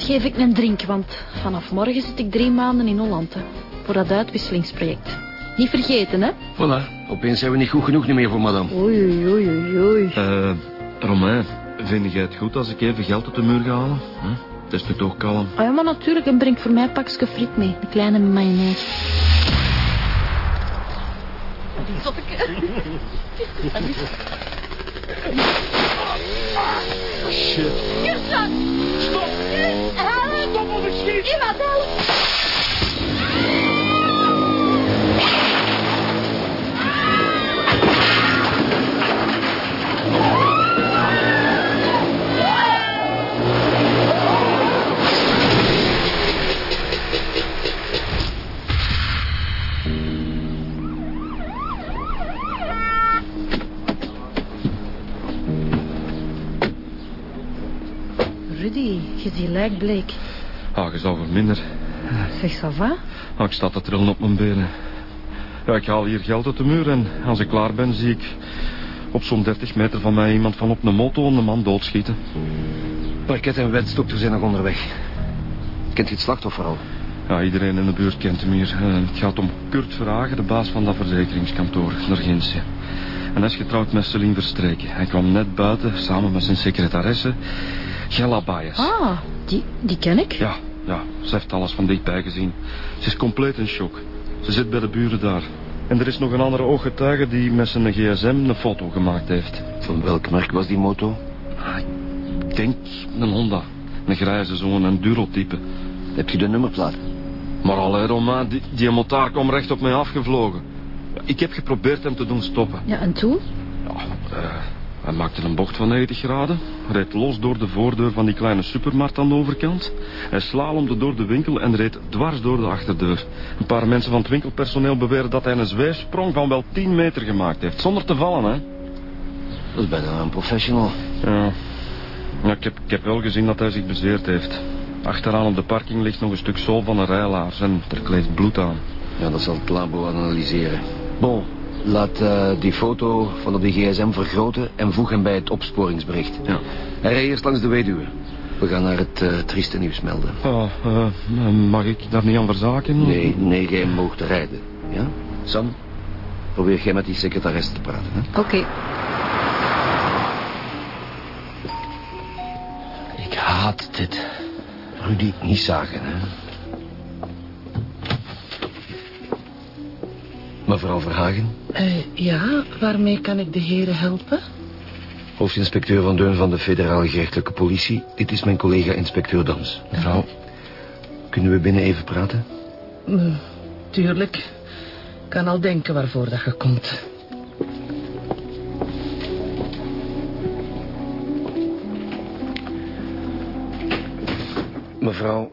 Vanavond geef ik een drink, want vanaf morgen zit ik drie maanden in Holland. Hè, voor dat uitwisselingsproject. Niet vergeten, hè? Voilà, opeens zijn we niet goed genoeg niet meer voor madame. Oei, oei, oei, oei. Eh, Romain, vind jij het goed als ik even geld uit de muur ga halen? Hm? Het is nu toch kalm. Ah ja, maar natuurlijk, en breng voor mij een pakje friet mee. Een kleine mayonaise. Shit. Iemand help! Lijkbleek. Ah, je zou verminder. Zeg, ça va? Ah, ik sta te trillen op mijn benen. Ja, ik haal hier geld uit de muur en als ik klaar ben zie ik op zo'n 30 meter van mij iemand van op een moto een man doodschieten. Parket en wetstokter zijn nog onderweg. Kent je het slachtoffer al? Ja, iedereen in de buurt kent hem hier. Eh, het gaat om Kurt Verhagen, de baas van dat verzekeringskantoor, Nergentia. En hij is getrouwd met Celine Verstreken. Hij kwam net buiten, samen met zijn secretaresse, Gella Baez. Ah, die, die ken ik. Ja, ja, ze heeft alles van dichtbij gezien. Ze is compleet in shock. Ze zit bij de buren daar. En er is nog een andere ooggetuige die met zijn gsm een foto gemaakt heeft. Van welk merk was die moto? Ah, ik denk een Honda. Een grijze, zo'n enduro-type. Heb je de nummerplaat? Maar allee, Romain, die, die motaar kwam recht op mij afgevlogen. Ik heb geprobeerd hem te doen stoppen. Ja, en toen? Ja, eh, hij maakte een bocht van 90 graden. Reed los door de voordeur van die kleine supermarkt aan de overkant. Hij slalomde door de winkel en reed dwars door de achterdeur. Een paar mensen van het winkelpersoneel beweren dat hij een zweefsprong van wel 10 meter gemaakt heeft. Zonder te vallen, hè. Dat is bijna een professional. Ja. ja ik, heb, ik heb wel gezien dat hij zich bezeerd heeft. Achteraan op de parking ligt nog een stuk zool van een rijlaars en er kleeft bloed aan. Ja, dat zal het labo analyseren. Bon, laat eh, die foto van op die gsm vergroten en voeg hem bij het opsporingsbericht. Ja. Hij rijdt eerst langs de weduwe. We gaan naar het eh, trieste nieuws melden. Oh, eh, mag ik daar niet aan verzaken? Nee, nee, jij moogt rijden. Ja? Sam, probeer jij met die secretaresse te praten. Hè? Oké. Ik haat dit. Rudy, niet zagen, hè. Mevrouw Verhagen, Eh, ja, waarmee kan ik de heren helpen? hoofdinspecteur van Deun van de federale gerechtelijke politie. Dit is mijn collega inspecteur Dans. Mevrouw, kunnen we binnen even praten? Mm, tuurlijk. Ik kan al denken waarvoor dat je komt. Mevrouw,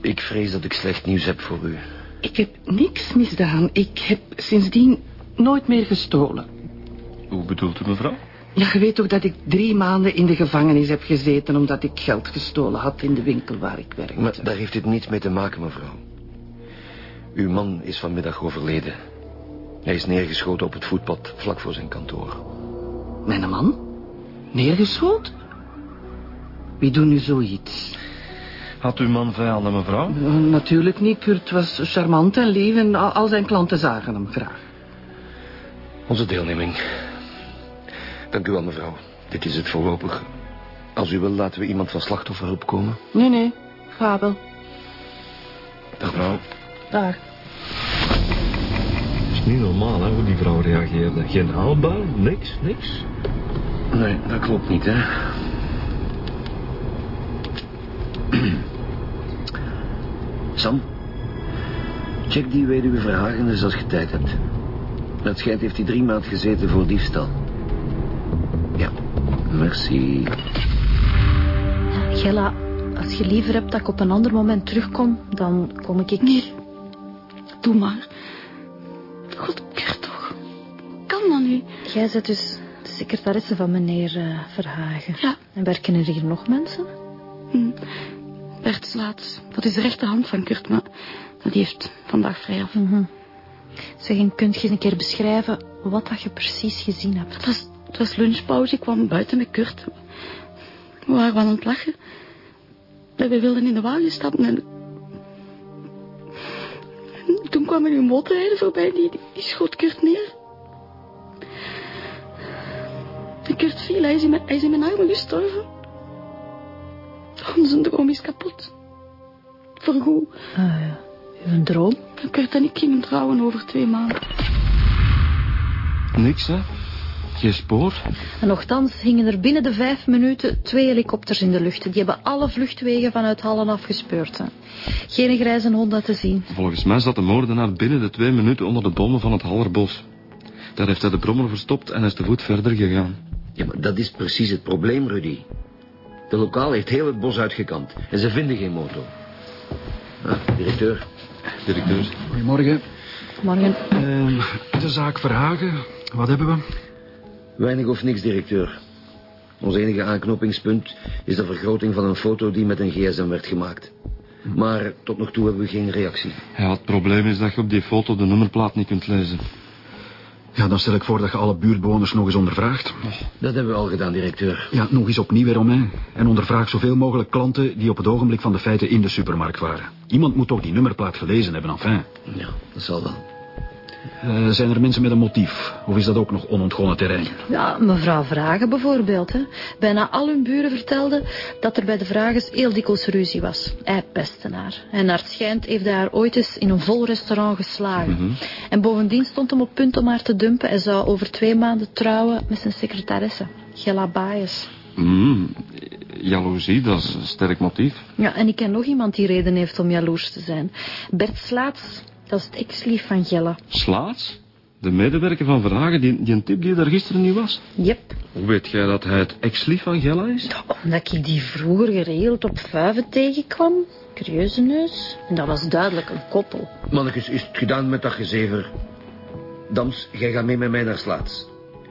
ik vrees dat ik slecht nieuws heb voor u. Ik heb niks misdaan. Ik heb sindsdien nooit meer gestolen. Hoe bedoelt u, mevrouw? Ja, je weet toch dat ik drie maanden in de gevangenis heb gezeten... omdat ik geld gestolen had in de winkel waar ik werkte. Maar daar heeft dit niets mee te maken, mevrouw. Uw man is vanmiddag overleden. Hij is neergeschoten op het voetpad, vlak voor zijn kantoor. Mijn man? Neergeschoten? Wie doet nu zoiets? Had uw man vijanden, mevrouw? Eh, natuurlijk niet. Kurt was charmant en lief... en al, al zijn klanten zagen hem graag. Onze deelneming. Dank u wel, mevrouw. Dit is het voorlopig. Als u wil, laten we iemand van slachtofferhulp komen. Nee, nee. Ga wel. Dag, mevrouw. Dag. Het is niet normaal, hè, hoe die vrouw reageerde. Geen aanbouw, niks, niks. Nee, dat klopt niet, hè. Sam, check die weduwe Verhagen eens als je tijd hebt. Het schijnt heeft hij drie maanden gezeten voor diefstal. Ja, merci. Gella, als je liever hebt dat ik op een ander moment terugkom, dan kom ik... Nee. Doe maar. God, toch. Kan dat nu? Jij bent dus de secretaresse van meneer eh, Verhagen. Ja. En werken er hier nog mensen? Hm. Bert Slaats. Dat is de rechterhand van Kurt, maar die heeft vandaag vrij af. Mhm. Zeg, en kunt je eens een keer beschrijven wat dat je precies gezien hebt? Het was, het was lunchpauze. Ik kwam buiten met Kurt. We waren wel aan het lachen. we wilden in de wagen stappen en... en toen kwam er een motorrijder voorbij, die, die schoot Kurt neer. En Kurt viel, hij is in mijn, hij is in mijn armen gestorven. Oh, zijn droom is kapot. Voorgoed. Ah, ja. Uw droom? Kurt en ik gingen trouwen over twee maanden. Niks, hè? Geen spoor? En nochtans hingen er binnen de vijf minuten twee helikopters in de lucht. Die hebben alle vluchtwegen vanuit Hallen afgespeurd. Hè. Geen grijze Honda te zien. Volgens mij zat de moordenaar binnen de twee minuten onder de bomen van het Hallerbos. Daar heeft hij de brommer verstopt en is te voet verder gegaan. Ja, maar dat is precies het probleem, Rudy. De lokaal heeft heel het bos uitgekant. En ze vinden geen motor. Ah, directeur. Directeur. Goedemorgen. Morgen. Ehm, de zaak Verhagen, wat hebben we? Weinig of niks, directeur. Ons enige aanknopingspunt is de vergroting van een foto die met een gsm werd gemaakt. Maar tot nog toe hebben we geen reactie. Ja, het probleem is dat je op die foto de nummerplaat niet kunt lezen. Ja, dan stel ik voor dat je alle buurtbewoners nog eens ondervraagt. Dat hebben we al gedaan, directeur. Ja, nog eens opnieuw weer om mij. En ondervraag zoveel mogelijk klanten die op het ogenblik van de feiten in de supermarkt waren. Iemand moet toch die nummerplaat gelezen hebben, enfin. Ja, dat zal wel. Eh, zijn er mensen met een motief? Of is dat ook nog onontgonnen terrein? Ja, mevrouw Vragen bijvoorbeeld. Hè. Bijna al hun buren vertelden dat er bij de Vragens heel dikwijls ruzie was. Hij pestte haar. En naar het schijnt heeft hij haar ooit eens in een vol restaurant geslagen. En bovendien stond hem op punt om haar te dumpen. Hij zou over twee maanden trouwen met zijn secretaresse, Gela Baes. Hmm, jaloezie, dat is een sterk motief. Ja, en ik ken nog iemand die reden heeft om jaloers te zijn. Bert Slaats, dat is het ex-lief van Gella. Slaats? De medewerker van Verhagen, die, die een tip die er gisteren niet was. Yep. Hoe weet jij dat hij het ex-lief van Gella is? Omdat ik die vroeger geregeld op vuiven tegenkwam. Curieuze neus. En dat was duidelijk een koppel. Mannetjes, is het gedaan met dat gezever? Dams, jij gaat mee met mij naar Slaats.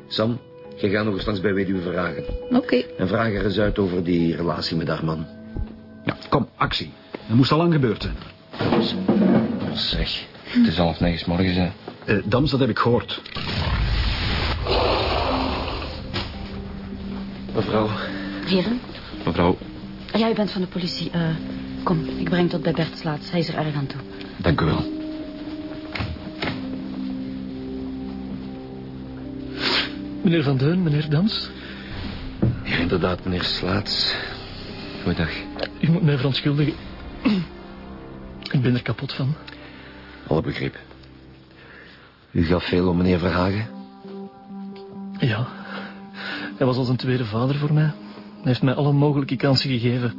Sam, jij gaat nog eens langs bij Weduwe Verhagen. Oké. En vraag er eens uit over die relatie met haar man. Ja, kom, actie. Dat moest al lang gebeurd zijn. Zeg, het is half negen 's morgens, hè. Eh, Dams, dat heb ik gehoord. Mevrouw, Heren? Mevrouw, Ja, u bent van de politie. Eh, kom, ik breng tot bij Bert Slaats. Hij is er erg aan toe. dank u wel. Meneer Van Deun, meneer Dans, ja, inderdaad, meneer Slaats. Goeiedag. u moet mij verontschuldigen. Ik ben er kapot van. Alle begrip. U gaf veel om meneer Verhagen? Ja, hij was als een tweede vader voor mij. Hij heeft mij alle mogelijke kansen gegeven.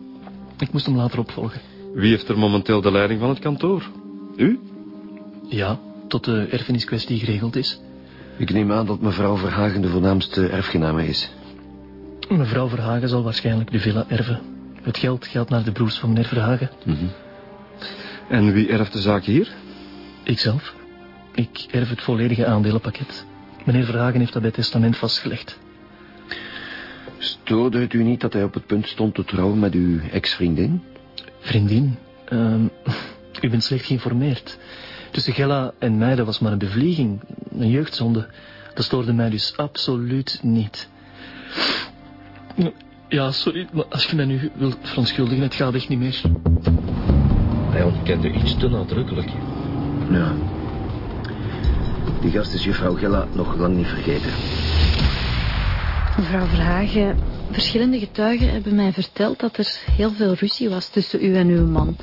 Ik moest hem later opvolgen. Wie heeft er momenteel de leiding van het kantoor? U? Ja, tot de erfeniskwestie geregeld is. Ik neem aan dat mevrouw Verhagen de voornaamste erfgename is. Mevrouw Verhagen zal waarschijnlijk de villa erven. Het geld gaat naar de broers van meneer Verhagen. En wie erft de zaak hier? Ikzelf. Ik erf het volledige aandelenpakket. Meneer Verhagen heeft dat bij testament vastgelegd. Stoorde het u niet dat hij op het punt stond te trouwen met uw ex-vriendin? Vriendin, ehm, u bent slecht geïnformeerd. Tussen Gella en mij, dat was maar een bevlieging, een jeugdzonde. Dat stoorde mij dus absoluut niet. Ja, sorry, maar als je mij nu wilt verontschuldigen, het gaat echt niet meer. Hij ontkende iets te nadrukkelijk. Ja. Die gast is juffrouw Gella nog lang niet vergeten. Mevrouw Verhagen, verschillende getuigen hebben mij verteld dat er heel veel ruzie was tussen u en uw man.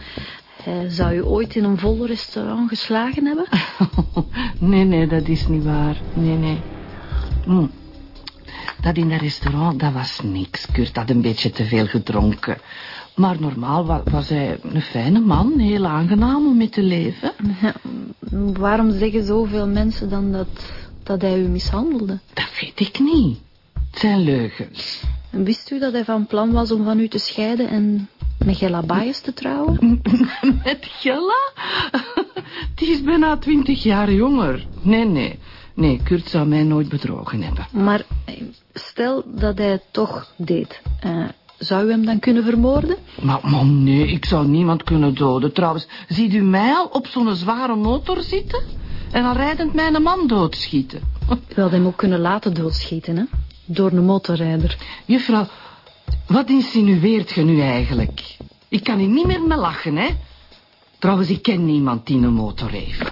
Hij zou u ooit in een vol restaurant geslagen hebben? Nee, nee, dat is niet waar. Nee, nee. Hm. Dat in dat restaurant, dat was niks. Kurt had een beetje te veel gedronken. Maar normaal wa- was hij een fijne man, heel aangenaam om mee te leven. Ja, waarom zeggen zoveel mensen dan dat, dat hij u mishandelde? Dat weet ik niet. Het zijn leugens. En wist u dat hij van plan was om van u te scheiden en met Gella Baes te trouwen? Met Gella? Die is bijna twintig jaar jonger. Nee, nee. Nee, Kurt zou mij nooit bedrogen hebben. Maar stel dat hij het toch deed. eh, zou u hem dan kunnen vermoorden? Maar, maar nee, ik zou niemand kunnen doden. Trouwens, ziet u mij al op zo'n zware motor zitten? En dan rijdend mijn man doodschieten. U had hem ook kunnen laten doodschieten, hè? Door een motorrijder. Juffrouw, wat insinueert je nu eigenlijk? Ik kan hier niet meer mee lachen, hè. Trouwens, ik ken niemand die een motor heeft.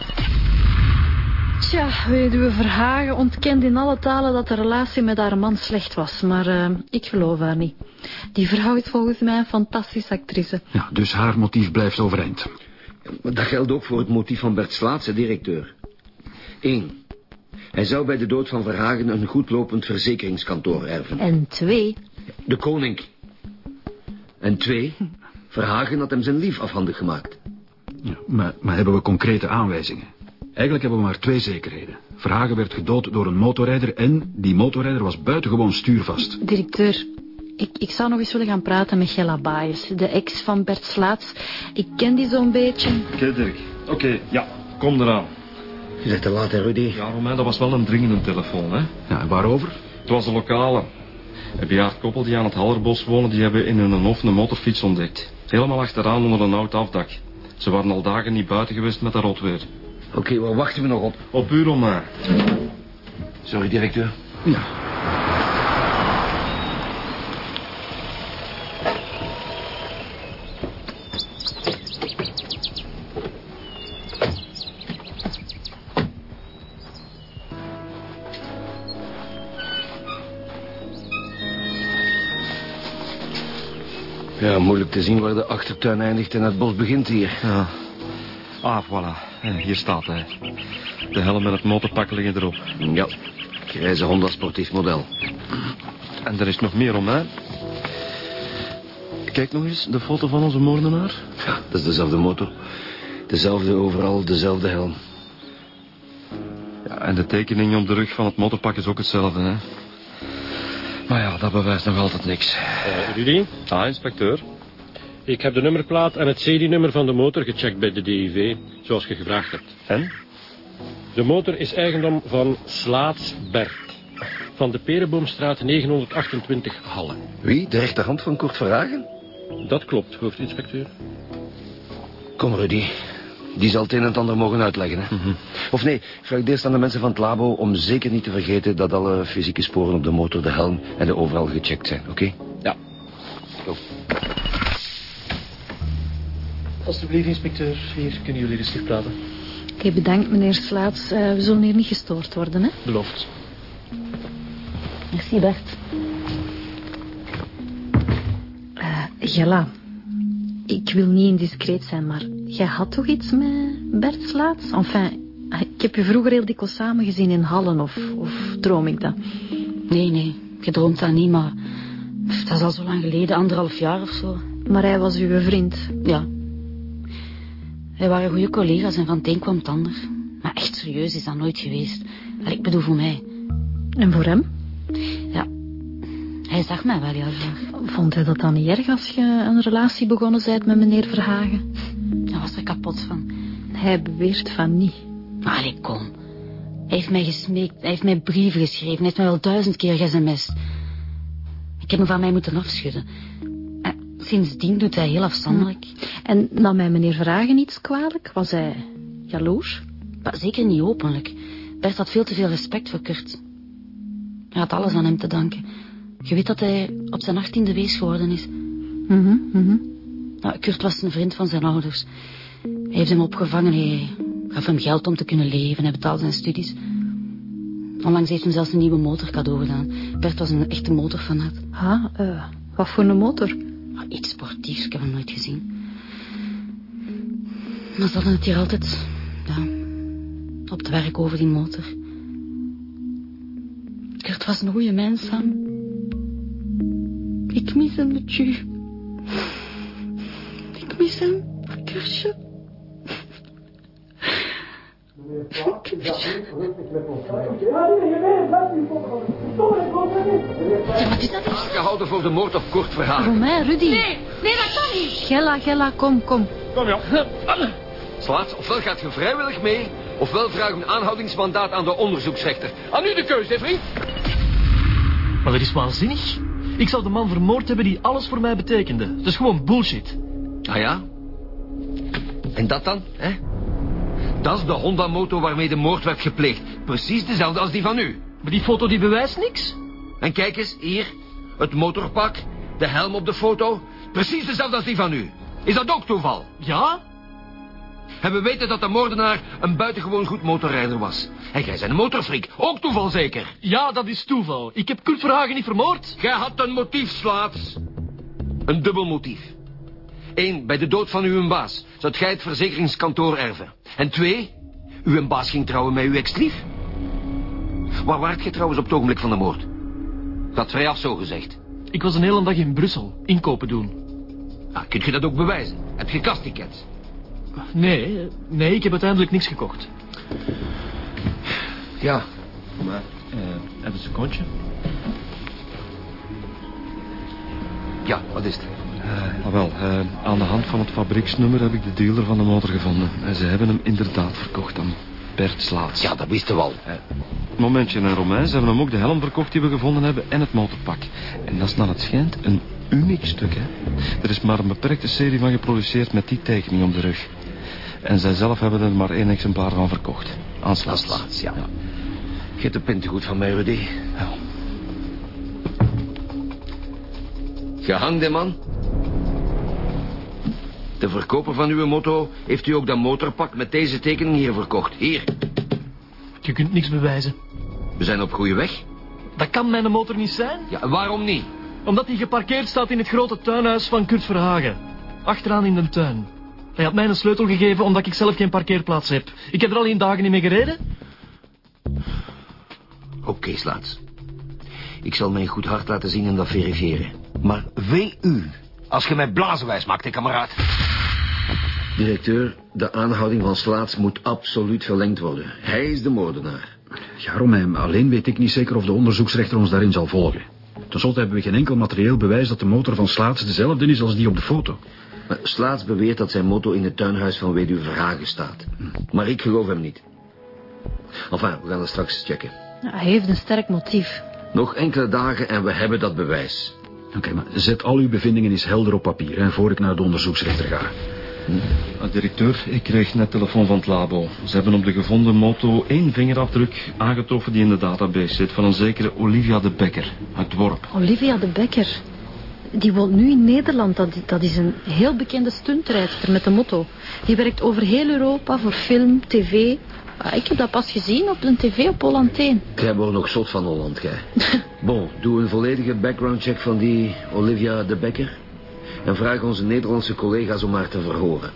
Tja, weduwe Verhagen ontkent in alle talen dat de relatie met haar man slecht was. Maar uh, ik geloof haar niet. Die vrouw is volgens mij een fantastische actrice. Ja, dus haar motief blijft overeind. Dat geldt ook voor het motief van Bert Slaatse, directeur. Eén. Hij zou bij de dood van Verhagen een goedlopend verzekeringskantoor erven. En twee. De koning. En twee. Verhagen had hem zijn lief afhandig gemaakt. Ja, maar, maar hebben we concrete aanwijzingen? Eigenlijk hebben we maar twee zekerheden. Verhagen werd gedood door een motorrijder en die motorrijder was buitengewoon stuurvast. Directeur, ik, ik zou nog eens willen gaan praten met Gella Baes, de ex van Bert Slaats. Ik ken die zo'n beetje. Oké, Dirk. Oké, ja, kom eraan. Je zegt te laat, hè, Rudy? Ja, Romein, dat was wel een dringende telefoon, hè? Ja, en waarover? Het was de lokale. Een bejaard koppel die aan het Hallerbos wonen, die hebben in hun hof een motorfiets ontdekt. Helemaal achteraan onder een oud afdak. Ze waren al dagen niet buiten geweest met dat rotweer. Oké, okay, waar wachten we nog op? Op u, Romain. Sorry, directeur. Ja. Ja, moeilijk te zien waar de achtertuin eindigt en het bos begint hier. Ja. Ah, voilà. Hier staat hij. De helm met het motorpak liggen erop. Ja, grijze Honda sportief model. En er is nog meer om, hè? Kijk nog eens, de foto van onze moordenaar. Ja, dat is dezelfde motor. Dezelfde overal, dezelfde helm. Ja, en de tekening op de rug van het motorpak is ook hetzelfde, hè? Maar ja, dat bewijst nog altijd niks. Uh, Rudy? Ah, inspecteur. Ik heb de nummerplaat en het serienummer van de motor gecheckt bij de DIV, zoals je gevraagd hebt. En? De motor is eigendom van Slaats Bert. Van de Perenboomstraat 928 Halle. Wie? De rechterhand van Kort Verhagen? Dat klopt, hoofdinspecteur. Kom, Rudy. Die zal het een en het ander mogen uitleggen, hè? Mm -hmm. Of nee, vraag eerst aan de mensen van het labo om zeker niet te vergeten dat alle fysieke sporen op de motor, de helm en de overal gecheckt zijn, oké? Okay? Ja. Go. Alsjeblieft, inspecteur. Hier kunnen jullie rustig praten. Oké, okay, bedankt, meneer Slaats. Uh, we zullen hier niet gestoord worden, hè? Beloofd. Merci, Bert. Uh, Gella, ik wil niet indiscreet zijn, maar jij had toch iets met Bert Slaats? Enfin, ik heb je vroeger heel dikwijls samengezien in Hallen, of, of droom ik dat? Nee, nee, je droomt dat niet, maar dat is al zo lang geleden, anderhalf jaar of zo. Maar hij was uw vriend? Ja. Wij waren goede collega's en van het een kwam het ander. Maar echt serieus is dat nooit geweest. Ik bedoel voor mij. En voor hem? Ja, hij zag mij wel heel graag. Vond hij dat dan niet erg als je een relatie begonnen bent met meneer Verhagen? Hij was er kapot van. Hij beweert van niet. Allee, kom. Hij heeft mij gesmeekt, hij heeft mij brieven geschreven, hij heeft mij wel duizend keer sms'd. Ik heb hem van mij moeten afschudden. En sindsdien doet hij heel afstandelijk. En nam mij meneer Verhagen iets kwalijk? Was hij jaloers? Maar zeker niet openlijk. Bert had veel te veel respect voor Kurt. Hij had alles aan hem te danken. Je weet dat hij op zijn achttiende wees geworden is. Mm mm -hmm. Nou, Kurt was een vriend van zijn ouders. Hij heeft hem opgevangen. Hij gaf hem geld om te kunnen leven. Hij betaalde zijn studies. Onlangs heeft hem zelfs een nieuwe motor cadeau gedaan. Bert was een echte motorfanaat. Ha, uh, wat voor een motor? Iets sportiefs, ik heb hem nooit gezien. Maar ze hadden het hier altijd... Ja, op het werk over die motor. Kurt was een goede mens, Sam. Ik mis hem met. Ik mis hem, Kurtje. Aangehouden voor de moord op Kort Verhagen. Romain, Rudy. Nee, nee, dat kan niet. Gella, Gella, kom, kom. Kom, ja. Slaat, ofwel gaat je vrijwillig mee... ofwel vraag een aanhoudingsmandaat aan de onderzoeksrechter. Aan u de keuze, hè, vriend? Maar dat is waanzinnig. Ik zou de man vermoord hebben die alles voor mij betekende. Dat is gewoon bullshit. Ah ja? En dat dan, hè? Dat is de Honda-motor waarmee de moord werd gepleegd. Precies dezelfde als die van u. Maar die foto die bewijst niks. En kijk eens, hier. Het motorpak. De helm op de foto. Precies dezelfde als die van u. Is dat ook toeval? Ja? En we weten dat de moordenaar een buitengewoon goed motorrijder was. En jij bent een motorfreak. Ook toeval zeker? Ja, dat is toeval. Ik heb Kurt Verhagen niet vermoord. Jij had een motief, Slaats. Een dubbel motief. Eén, bij de dood van uw baas zou jij het verzekeringskantoor erven. En twee, uw baas ging trouwen met uw ex-lief. Waar waart je trouwens op het ogenblik van de moord? Dat vrijaf zo gezegd. Ik was een hele dag in Brussel, inkopen doen. Ah, kunt je dat ook bewijzen? Heb je kasttickets? Nee, nee, ik heb uiteindelijk niks gekocht. Ja. Maar, eh, even een secondje. Ja, wat is het? Ah, wel, eh, aan de hand van het fabrieksnummer heb ik de dealer van de motor gevonden. En ze hebben hem inderdaad verkocht aan Bert Slaats. Ja, dat wisten we al. Momentje, en Romein, ze hebben hem ook de helm verkocht die we gevonden hebben en het motorpak. En dat is naar het schijnt een uniek stuk, hè. Er is maar een beperkte serie van geproduceerd met die tekening op de rug. En zij zelf hebben er maar één exemplaar van verkocht. Aan Slaats. Slaats, ja. Geet de pintengoed van mij, Rudy. Ja. Gehangde man. De verkoper van uw motto heeft u ook dat motorpak met deze tekening hier verkocht. Hier. Je kunt niks bewijzen. We zijn op goede weg. Dat kan mijn motor niet zijn, Ja, waarom niet? omdat hij geparkeerd staat in het grote tuinhuis van Kurt Verhagen. Achteraan in de tuin. Hij had mij een sleutel gegeven omdat ik zelf geen parkeerplaats heb. Ik heb er al in dagen niet mee gereden. Oké, Slaats. Ik zal mijn goed hart laten zien en dat verifiëren. Maar wee u, als je mij blazenwijs maakt, hè, kameraad. Directeur, de aanhouding van Slaats moet absoluut verlengd worden. Hij is de moordenaar. Ja, Romein, alleen weet ik niet zeker of de onderzoeksrechter ons daarin zal volgen. Ten slotte hebben we geen enkel materieel bewijs dat de motor van Slaats dezelfde is als die op de foto. Maar Slaats beweert dat zijn motto in het tuinhuis van weduwe Verhagen staat. Maar ik geloof hem niet. Enfin, we gaan dat straks checken. Hij heeft een sterk motief. Nog enkele dagen en we hebben dat bewijs. Oké, maar zet al uw bevindingen eens helder op papier, hè, voor ik naar de onderzoeksrechter ga. Ah, directeur, ik kreeg net telefoon van het labo. Ze hebben op de gevonden moto één vingerafdruk aangetroffen die in de database zit... van een zekere Olivia de Becker uit Dworp. Olivia de Becker. Die woont nu in Nederland. Dat, dat is een heel bekende stuntrijdster met de motto. Die werkt over heel Europa voor film, tv. Ah, ik heb dat pas gezien op een tv op Holland 1. Jij wordt nog zot van Holland, gij. bon, doe een volledige background check van die Olivia de Becker. En vraag onze Nederlandse collega's om haar te verhoren.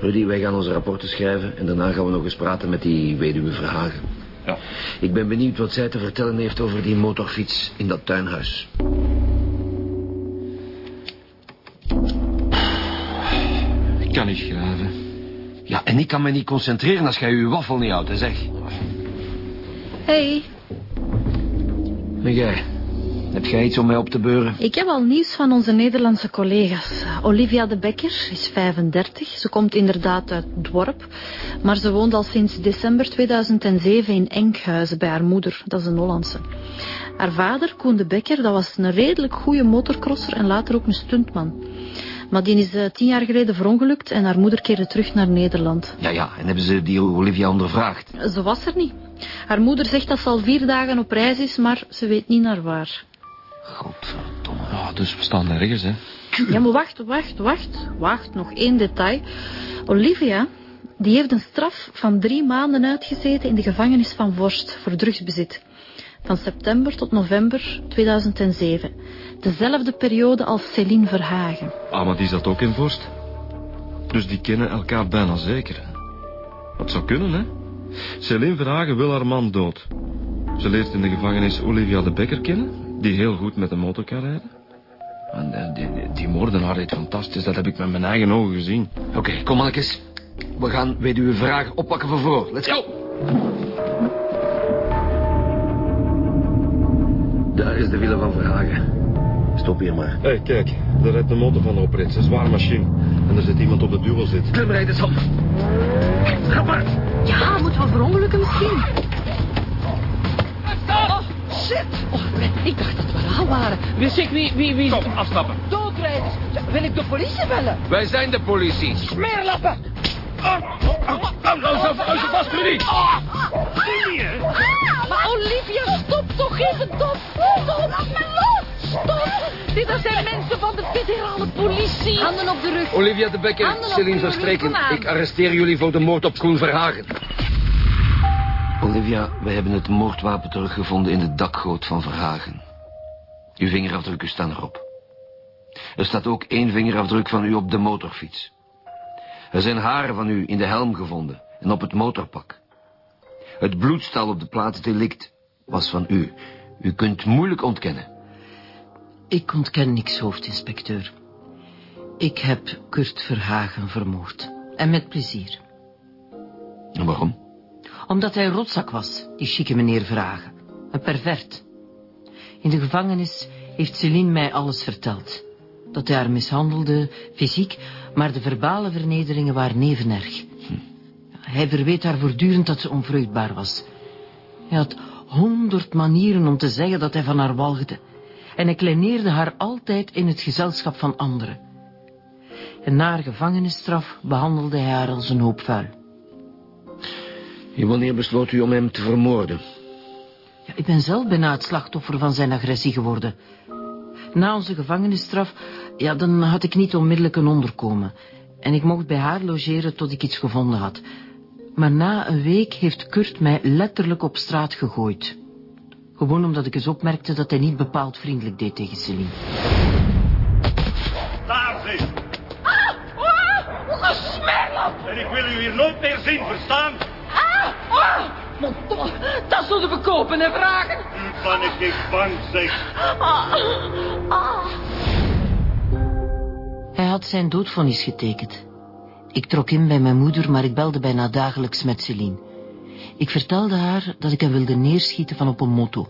Rudy, wij gaan onze rapporten schrijven... en daarna gaan we nog eens praten met die weduwe Verhagen. Ja. Ik ben benieuwd wat zij te vertellen heeft over die motorfiets in dat tuinhuis. Ik kan niet schrijven. Ja, en ik kan me niet concentreren als jij uw waffel niet houdt, hè, zeg. Hey, En jij? Heb jij iets om mij op te beuren? ik heb al nieuws van onze Nederlandse collega's. Olivia de Becker is 35. Ze komt inderdaad uit Dworp. Maar ze woont al sinds december 2007 in Enkhuizen bij haar moeder. Dat is een Hollandse. Haar vader, Koen de Becker, dat was een redelijk goede motorcrosser en later ook een stuntman. Maar die is eh, tien jaar geleden verongelukt en haar moeder keerde terug naar Nederland. Ja, ja, en hebben ze die Olivia ondervraagd? Ze was er niet. Haar moeder zegt dat ze al vier dagen op reis is, maar ze weet niet naar waar. Godverdomme. Ja, dus we staan ergens, hè. Ja, maar wacht, wacht, wacht. Wacht, nog één detail. Olivia, die heeft een straf van drie maanden uitgezeten in de gevangenis van Vorst voor drugsbezit. Van september tot november 2007. Dezelfde periode als Céline Verhagen. Ah, maar die zat ook in Vorst. Dus die kennen elkaar bijna zeker. Dat zou kunnen, hè. Céline Verhagen wil haar man dood. Ze leert in de gevangenis Olivia de Becker kennen, die heel goed met een motor kan rijden. En eh, die, die, die moordenaar reed fantastisch, dat heb ik met mijn eigen ogen gezien. Oké, kom mannetjes. We gaan weduwe Verhagen oppakken voor voor. Let's go! Daar is de villa van Verhagen. Stop hier maar. Hé, kijk, daar rijdt de motor van de oprit. Een zware machine. En er zit iemand op de dubbel zit. Klimrijden, Sam. Ga maar. Ja, moeten we verongelukken misschien? Oh, shit! Oh, ik dacht dat we raal waren. Wist ik wie... wie, wie... Kom, afstappen. Doodrijders. Wil ik de politie bellen? Wij zijn de politie. Smeerlappen! Hou ze vast, Rudy. Maar Olivia, stop toch even, top! Stop! Laat me los! Stop! Dit zijn mensen van de federale politie. Handen op de rug. Olivia de Bekker, op Celine de van Streken. Ik arresteer jullie voor de moord op Koen Verhagen. Olivia, we hebben het moordwapen teruggevonden in de dakgoot van Verhagen. Uw vingerafdrukken staan erop. Er staat ook één vingerafdruk van u op de motorfiets. Er zijn haren van u in de helm gevonden en op het motorpak. Het bloedstal op de plaats delict was van u. U kunt moeilijk ontkennen. Ik ontken niks, hoofdinspecteur. Ik heb Kurt Verhagen vermoord. En met plezier. En waarom? Omdat hij rotzak was, die chique meneer Verhagen. Een pervert. In de gevangenis heeft Celine mij alles verteld. Dat hij haar mishandelde, fysiek, maar de verbale vernederingen waren nevenerg. Hij verweet haar voortdurend dat ze onvruchtbaar was. Hij had honderd manieren om te zeggen dat hij van haar walgde. En hij kleineerde haar altijd in het gezelschap van anderen. En na gevangenisstraf behandelde hij haar als een hoop vuil. En wanneer besloot u om hem te vermoorden? Ja, ik ben zelf bijna het slachtoffer van zijn agressie geworden. Na onze gevangenisstraf, ja, dan had ik niet onmiddellijk een onderkomen. En ik mocht bij haar logeren tot ik iets gevonden had. Maar na een week heeft Kurt mij letterlijk op straat gegooid. Gewoon omdat ik eens opmerkte dat hij niet bepaald vriendelijk deed tegen Celine. Daar zit. En ik wil u hier nooit meer zien, verstaan? Dat zullen we kopen en vragen. Ben ik niet bang, zeg. Hij had zijn doodvonnis getekend. Ik trok in bij mijn moeder, maar ik belde bijna dagelijks met Celine. Ik vertelde haar dat ik hem wilde neerschieten van op een moto.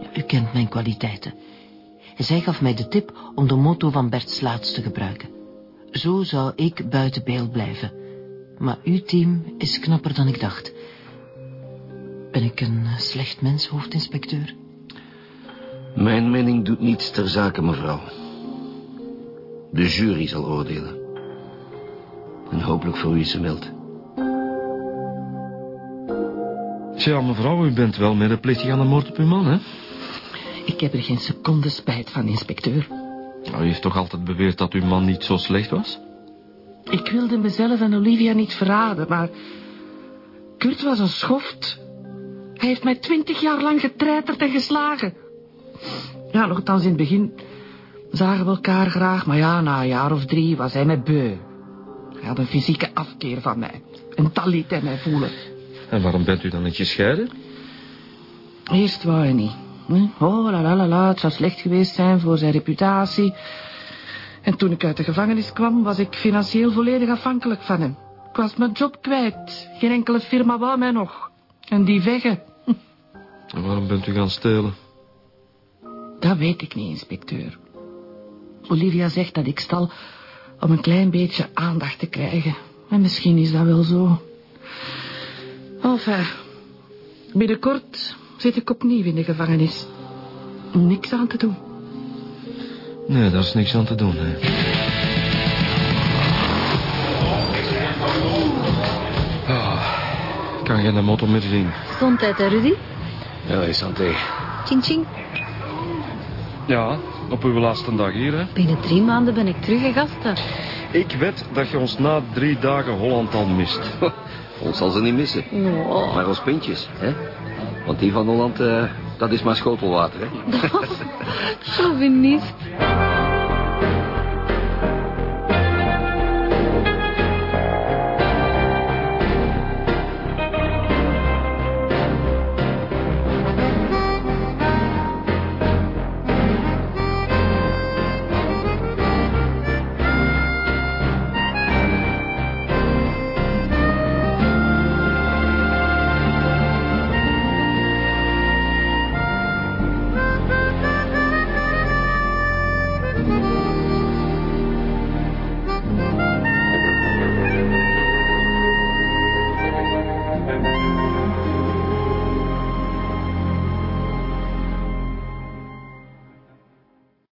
Ja, u kent mijn kwaliteiten. En zij gaf mij de tip om de moto van Bert Slaats te gebruiken. Zo zou ik buiten beeld blijven. Maar uw team is knapper dan ik dacht. Ben ik een eh, slecht mens, hoofdinspecteur? Mijn mening doet niets ter zake, mevrouw. De jury zal oordelen. En hopelijk voor u is ze mild. Tja, mevrouw, u bent wel medeplichtig aan de moord op uw man, hè? Ik heb er geen seconde spijt van, inspecteur. Nou, u heeft toch altijd beweerd dat uw man niet zo slecht was? Ik wilde mezelf en Olivia niet verraden, maar... Kurt was een schoft. Hij heeft mij twintig jaar lang getreiterd en geslagen. Ja, nogthans in het begin zagen we elkaar graag, maar ja, na een jaar of drie was hij mij beu. Hij had een fysieke afkeer van mij. En dat liet hij mij voelen. En waarom bent u dan niet gescheiden? Eerst wou hij niet. Oh, la la la la, het zou slecht geweest zijn voor zijn reputatie. En toen ik uit de gevangenis kwam, was ik financieel volledig afhankelijk van hem. Ik was mijn job kwijt. Geen enkele firma wou mij nog. En die veggen, En waarom bent u gaan stelen? dat weet ik niet, inspecteur. Olivia zegt dat ik stal om een klein beetje aandacht te krijgen. En misschien is dat wel zo. Enfin, binnenkort zit ik opnieuw in de gevangenis. Niks aan te doen. Nee, daar is niks aan te doen, hè. Kan geen motto meer zien. Gezondheid, hè, Rudy? Ja, santé. Ching ching. Ja, op uw laatste dag hier, hè. Binnen drie maanden ben ik terug, gasten. Ik weet dat je ons na drie dagen Holland al mist. Ons zal ze niet missen. Maar ons pintjes, hè? Want die van Holland, eh, dat is maar schotelwater, hè? Chauvinist.